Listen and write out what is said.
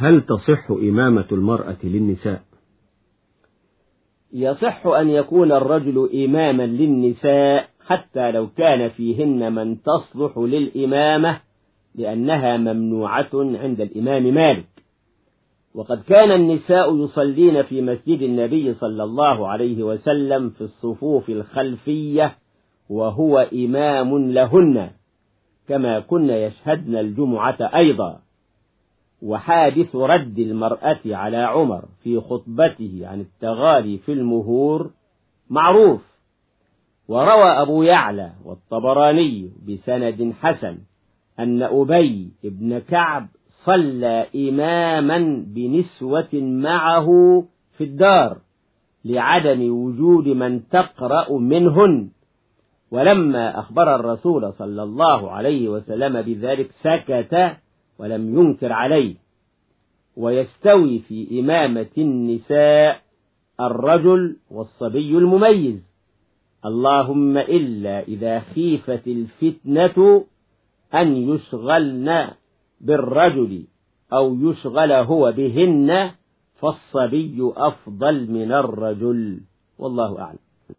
هل تصح إمامة المرأة للنساء؟ يصح أن يكون الرجل إماما للنساء حتى لو كان فيهن من تصلح للإمامة لأنها ممنوعة عند الإمام مالك. وقد كان النساء يصلين في مسجد النبي صلى الله عليه وسلم في الصفوف الخلفية وهو إمام لهن كما كن يشهدن الجمعة أيضا. وحادث رد المرأة على عمر في خطبته عن التغالي في المهور معروف. وروى أبو يعلى والطبراني بسند حسن أن أبي بن كعب صلى إماما بنسوة معه في الدار لعدم وجود من تقرأ منهن. ولما أخبر الرسول صلى الله عليه وسلم بذلك سكت ولم ينكر عليه ويستوي في إمامة النساء الرجل والصبي المميز. اللهم إلا إذا خيفت الفتنة أن يشغلن بالرجل أو يشغل هو بهن فالصبي أفضل من الرجل. والله أعلم.